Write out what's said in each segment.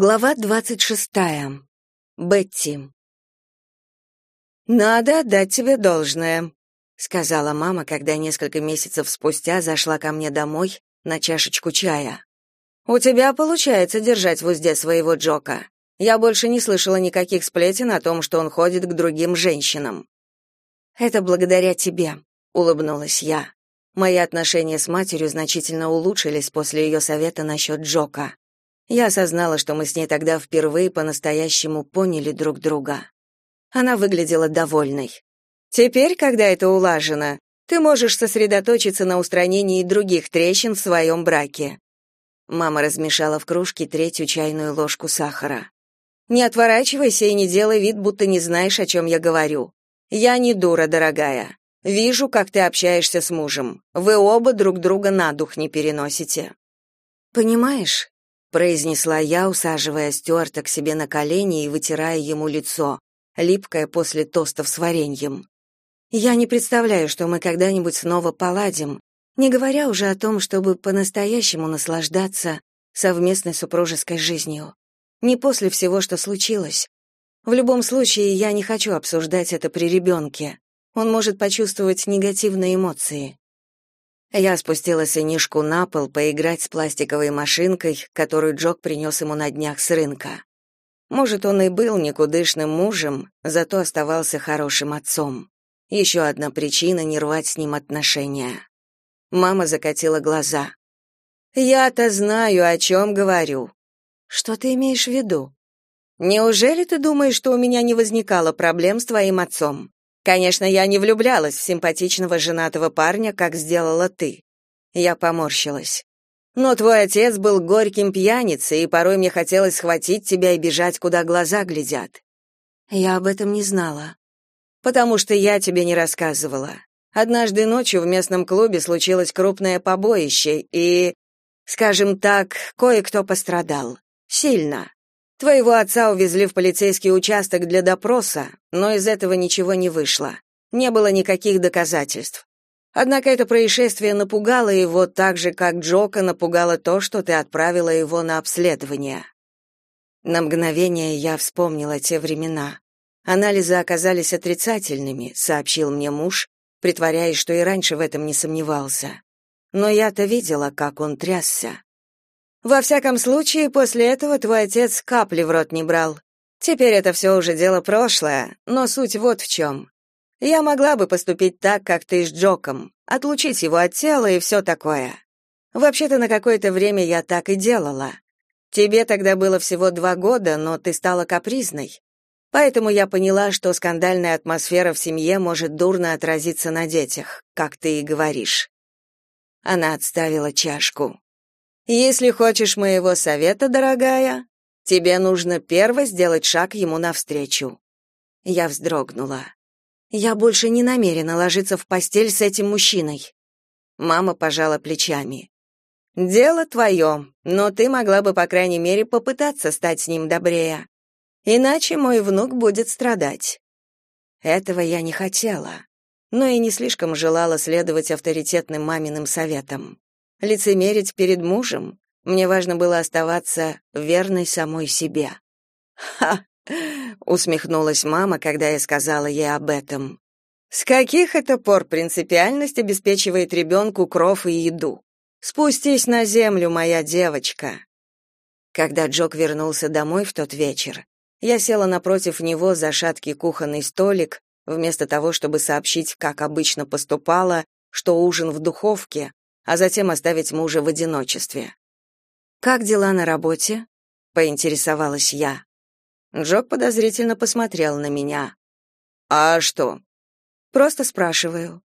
Глава двадцать шестая. Бетти. «Надо отдать тебе должное», — сказала мама, когда несколько месяцев спустя зашла ко мне домой на чашечку чая. «У тебя получается держать в узде своего Джока. Я больше не слышала никаких сплетен о том, что он ходит к другим женщинам». «Это благодаря тебе», — улыбнулась я. Мои отношения с матерью значительно улучшились после ее совета насчет Джока. Я осознала, что мы с ней тогда впервые по-настоящему поняли друг друга. Она выглядела довольной. Теперь, когда это улажено, ты можешь сосредоточиться на устранении других трещин в своем браке. Мама размешала в кружке третью чайную ложку сахара. Не отворачивайся и не делай вид, будто не знаешь, о чем я говорю. Я не дура, дорогая. Вижу, как ты общаешься с мужем. Вы оба друг друга на дух не переносите. Понимаешь, произнесла я, усаживая Стюарта к себе на колени и вытирая ему лицо, липкое после тостов с вареньем. Я не представляю, что мы когда-нибудь снова поладим, не говоря уже о том, чтобы по-настоящему наслаждаться совместной супружеской жизнью. Не после всего, что случилось. В любом случае, я не хочу обсуждать это при ребенке. Он может почувствовать негативные эмоции. Я спустила сынишку на пол поиграть с пластиковой машинкой, которую Джок принес ему на днях с рынка. Может, он и был никудышным мужем, зато оставался хорошим отцом. Еще одна причина не рвать с ним отношения. Мама закатила глаза. «Я-то знаю, о чем говорю». «Что ты имеешь в виду?» «Неужели ты думаешь, что у меня не возникало проблем с твоим отцом? Конечно, я не влюблялась в симпатичного женатого парня, как сделала ты. Я поморщилась. Но твой отец был горьким пьяницей, и порой мне хотелось схватить тебя и бежать, куда глаза глядят. Я об этом не знала. Потому что я тебе не рассказывала. Однажды ночью в местном клубе случилось крупное побоище, и, скажем так, кое-кто пострадал. Сильно. Твоего отца увезли в полицейский участок для допроса, но из этого ничего не вышло. Не было никаких доказательств. Однако это происшествие напугало его так же, как Джока напугало то, что ты отправила его на обследование. На мгновение я вспомнила те времена. Анализы оказались отрицательными, сообщил мне муж, притворяясь, что и раньше в этом не сомневался. Но я-то видела, как он трясся. Во всяком случае, после этого твой отец капли в рот не брал. Теперь это все уже дело прошлое, но суть вот в чем. Я могла бы поступить так, как ты с Джоком, отлучить его от тела и все такое. Вообще-то на какое-то время я так и делала. Тебе тогда было всего два года, но ты стала капризной. Поэтому я поняла, что скандальная атмосфера в семье может дурно отразиться на детях, как ты и говоришь. Она отставила чашку. Если хочешь моего совета, дорогая, тебе нужно перво сделать шаг ему навстречу. Я вздрогнула. Я больше не намерена ложиться в постель с этим мужчиной. Мама пожала плечами. Дело твое, но ты могла бы, по крайней мере, попытаться стать с ним добрее. Иначе мой внук будет страдать. Этого я не хотела, но и не слишком желала следовать авторитетным маминым советам лицемерить перед мужем. Мне важно было оставаться верной самой себе. Усмехнулась мама, когда я сказала ей об этом. С каких это пор принципиальность обеспечивает ребенку кров и еду? Спустись на землю, моя девочка. Когда Джок вернулся домой в тот вечер, я села напротив него за шаткий кухонный столик, вместо того, чтобы сообщить, как обычно поступала, что ужин в духовке, а затем оставить мужа в одиночестве. «Как дела на работе?» — поинтересовалась я. Джок подозрительно посмотрел на меня. «А что?» «Просто спрашиваю».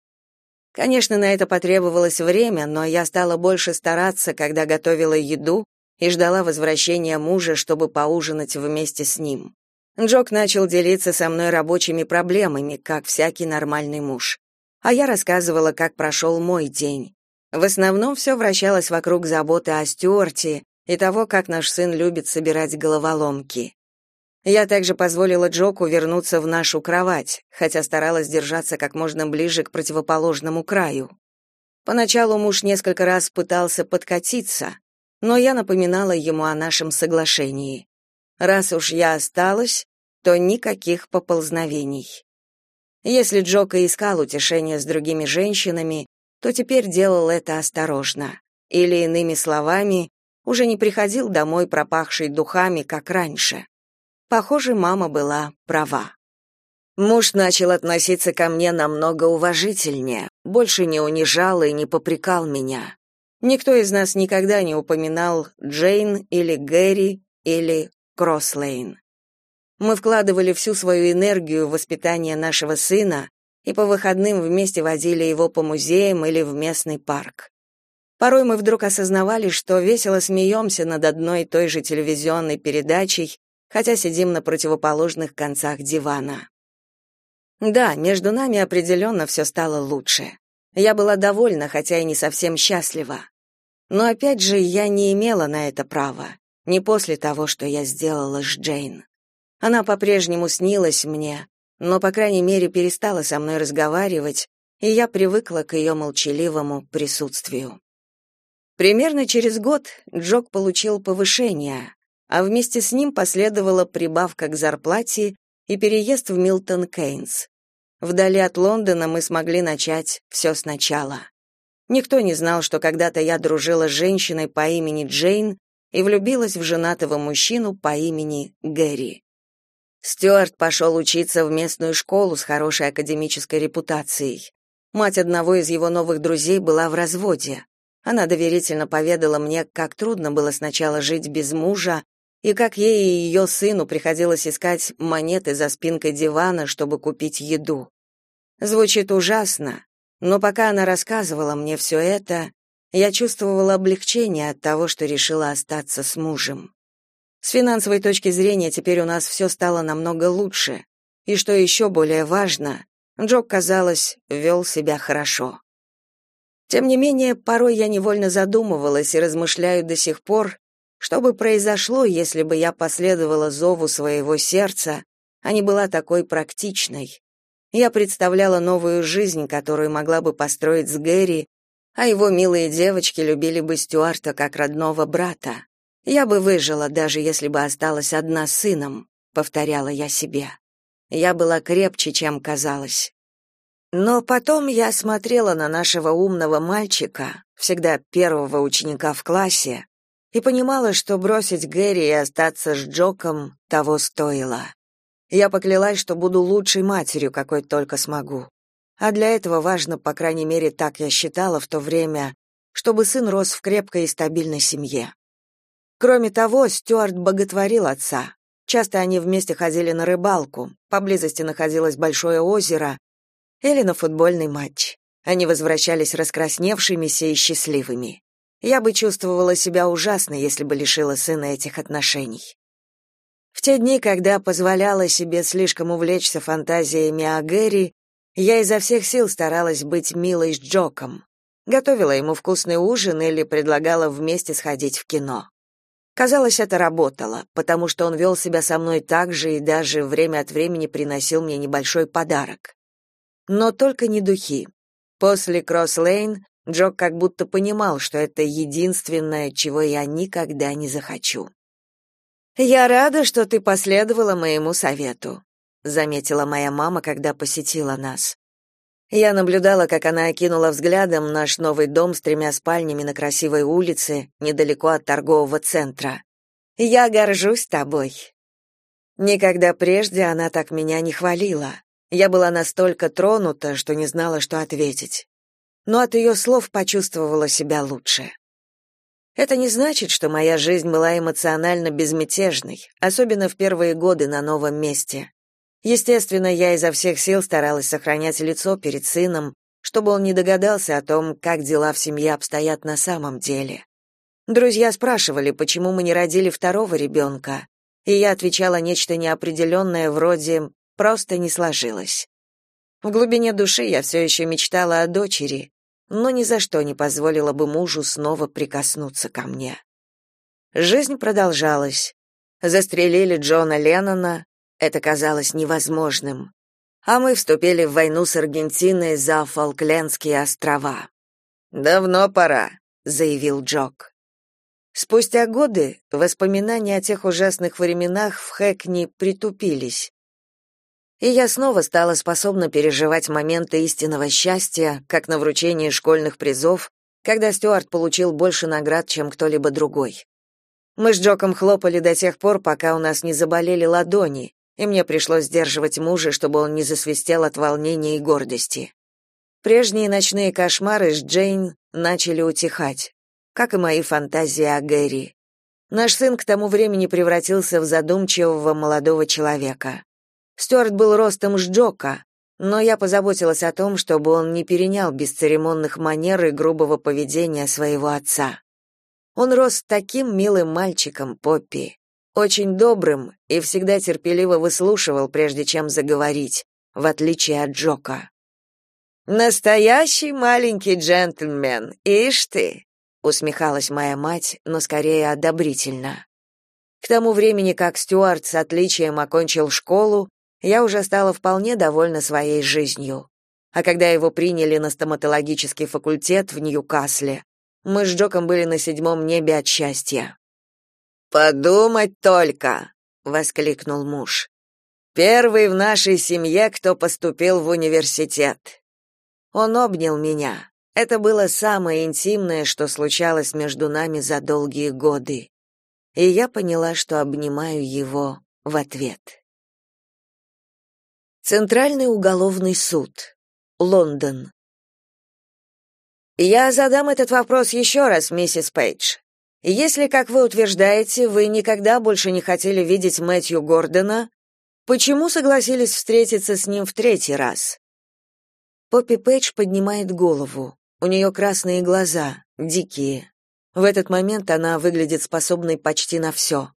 Конечно, на это потребовалось время, но я стала больше стараться, когда готовила еду и ждала возвращения мужа, чтобы поужинать вместе с ним. Джок начал делиться со мной рабочими проблемами, как всякий нормальный муж. А я рассказывала, как прошел мой день. В основном все вращалось вокруг заботы о Стюарте и того, как наш сын любит собирать головоломки. Я также позволила Джоку вернуться в нашу кровать, хотя старалась держаться как можно ближе к противоположному краю. Поначалу муж несколько раз пытался подкатиться, но я напоминала ему о нашем соглашении. Раз уж я осталась, то никаких поползновений. Если Джока искал утешения с другими женщинами, то теперь делал это осторожно. Или, иными словами, уже не приходил домой пропахший духами, как раньше. Похоже, мама была права. Муж начал относиться ко мне намного уважительнее, больше не унижал и не попрекал меня. Никто из нас никогда не упоминал Джейн или Гэри или Кросслейн. Мы вкладывали всю свою энергию в воспитание нашего сына и по выходным вместе водили его по музеям или в местный парк. Порой мы вдруг осознавали, что весело смеемся над одной и той же телевизионной передачей, хотя сидим на противоположных концах дивана. Да, между нами определенно все стало лучше. Я была довольна, хотя и не совсем счастлива. Но опять же, я не имела на это права, не после того, что я сделала с Джейн. Она по-прежнему снилась мне, но, по крайней мере, перестала со мной разговаривать, и я привыкла к ее молчаливому присутствию. Примерно через год Джок получил повышение, а вместе с ним последовала прибавка к зарплате и переезд в Милтон Кейнс. Вдали от Лондона мы смогли начать все сначала. Никто не знал, что когда-то я дружила с женщиной по имени Джейн и влюбилась в женатого мужчину по имени Гэри. Стюарт пошел учиться в местную школу с хорошей академической репутацией. Мать одного из его новых друзей была в разводе. Она доверительно поведала мне, как трудно было сначала жить без мужа, и как ей и ее сыну приходилось искать монеты за спинкой дивана, чтобы купить еду. Звучит ужасно, но пока она рассказывала мне все это, я чувствовала облегчение от того, что решила остаться с мужем. С финансовой точки зрения теперь у нас все стало намного лучше, и что еще более важно, Джок, казалось, вел себя хорошо. Тем не менее, порой я невольно задумывалась и размышляю до сих пор, что бы произошло, если бы я последовала зову своего сердца, а не была такой практичной, я представляла новую жизнь, которую могла бы построить с Гэри, а его милые девочки любили бы Стюарта как родного брата. Я бы выжила, даже если бы осталась одна с сыном, повторяла я себе. Я была крепче, чем казалось. Но потом я смотрела на нашего умного мальчика, всегда первого ученика в классе, и понимала, что бросить Гэри и остаться с Джоком того стоило. Я поклялась, что буду лучшей матерью, какой только смогу. А для этого важно, по крайней мере, так я считала в то время, чтобы сын рос в крепкой и стабильной семье. Кроме того, Стюарт боготворил отца. Часто они вместе ходили на рыбалку, поблизости находилось большое озеро, или на футбольный матч. Они возвращались раскрасневшимися и счастливыми. Я бы чувствовала себя ужасно, если бы лишила сына этих отношений. В те дни, когда позволяла себе слишком увлечься фантазиями о Гэри, я изо всех сил старалась быть милой с Джоком. Готовила ему вкусный ужин или предлагала вместе сходить в кино. Казалось, это работало, потому что он вел себя со мной так же и даже время от времени приносил мне небольшой подарок. Но только не духи. После Кросс-Лейн Джок как будто понимал, что это единственное, чего я никогда не захочу. Я рада, что ты последовала моему совету, заметила моя мама, когда посетила нас. Я наблюдала, как она окинула взглядом наш новый дом с тремя спальнями на красивой улице, недалеко от торгового центра. Я горжусь тобой. Никогда прежде она так меня не хвалила. Я была настолько тронута, что не знала, что ответить. Но от ее слов почувствовала себя лучше. Это не значит, что моя жизнь была эмоционально безмятежной, особенно в первые годы на новом месте. Естественно, я изо всех сил старалась сохранять лицо перед сыном, чтобы он не догадался о том, как дела в семье обстоят на самом деле. Друзья спрашивали, почему мы не родили второго ребенка, и я отвечала нечто неопределенное вроде «просто не сложилось». В глубине души я все еще мечтала о дочери, но ни за что не позволила бы мужу снова прикоснуться ко мне. Жизнь продолжалась. Застрелили Джона Леннона, это казалось невозможным. А мы вступили в войну с Аргентиной за Фолклендские острова. «Давно пора», — заявил Джок. Спустя годы воспоминания о тех ужасных временах в Хэкни притупились. И я снова стала способна переживать моменты истинного счастья, как на вручении школьных призов, когда Стюарт получил больше наград, чем кто-либо другой. Мы с Джоком хлопали до тех пор, пока у нас не заболели ладони, и мне пришлось сдерживать мужа, чтобы он не засвистел от волнения и гордости. Прежние ночные кошмары с Джейн начали утихать, как и мои фантазии о Гэри. Наш сын к тому времени превратился в задумчивого молодого человека. Стюарт был ростом с Джока, но я позаботилась о том, чтобы он не перенял бесцеремонных манер и грубого поведения своего отца. Он рос таким милым мальчиком, Поппи, очень добрым и всегда терпеливо выслушивал, прежде чем заговорить, в отличие от Джока. Настоящий маленький джентльмен, ишь ты, усмехалась моя мать, но скорее одобрительно. К тому времени, как Стюарт с отличием окончил школу, я уже стала вполне довольна своей жизнью. А когда его приняли на стоматологический факультет в Ньюкасле, мы с Джоком были на седьмом небе от счастья. Подумать только, воскликнул муж. Первый в нашей семье, кто поступил в университет. Он обнял меня. Это было самое интимное, что случалось между нами за долгие годы. И я поняла, что обнимаю его в ответ. Центральный уголовный суд. Лондон. Я задам этот вопрос еще раз, миссис Пейдж. Если, как вы утверждаете, вы никогда больше не хотели видеть Мэтью Гордона, почему согласились встретиться с ним в третий раз? Поппи Пейдж поднимает голову. У нее красные глаза, дикие. В этот момент она выглядит способной почти на все.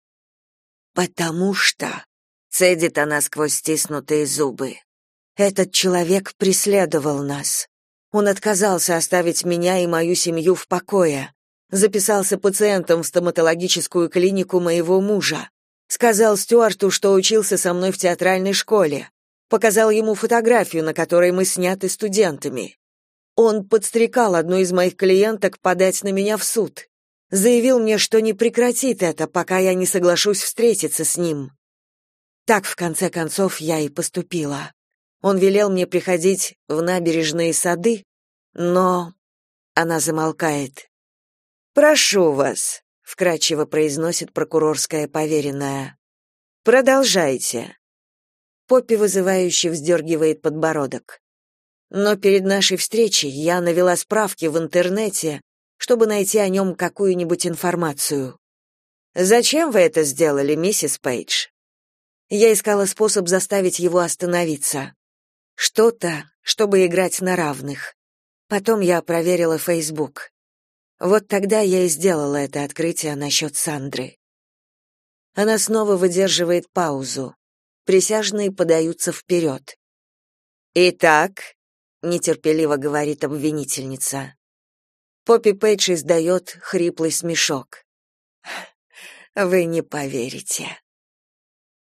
«Потому что...» — цедит она сквозь стиснутые зубы. «Этот человек преследовал нас. Он отказался оставить меня и мою семью в покое записался пациентом в стоматологическую клинику моего мужа. Сказал Стюарту, что учился со мной в театральной школе. Показал ему фотографию, на которой мы сняты студентами. Он подстрекал одну из моих клиенток подать на меня в суд. Заявил мне, что не прекратит это, пока я не соглашусь встретиться с ним. Так, в конце концов, я и поступила. Он велел мне приходить в набережные сады, но... Она замолкает. Прошу вас, вкратчиво произносит прокурорская поверенная. Продолжайте. Поппи вызывающе вздергивает подбородок. Но перед нашей встречей я навела справки в интернете, чтобы найти о нем какую-нибудь информацию. Зачем вы это сделали, миссис Пейдж? Я искала способ заставить его остановиться. Что-то, чтобы играть на равных. Потом я проверила Facebook. Вот тогда я и сделала это открытие насчет Сандры. Она снова выдерживает паузу. Присяжные подаются вперед. «Итак», — нетерпеливо говорит обвинительница. Поппи Пейдж издает хриплый смешок. «Вы не поверите».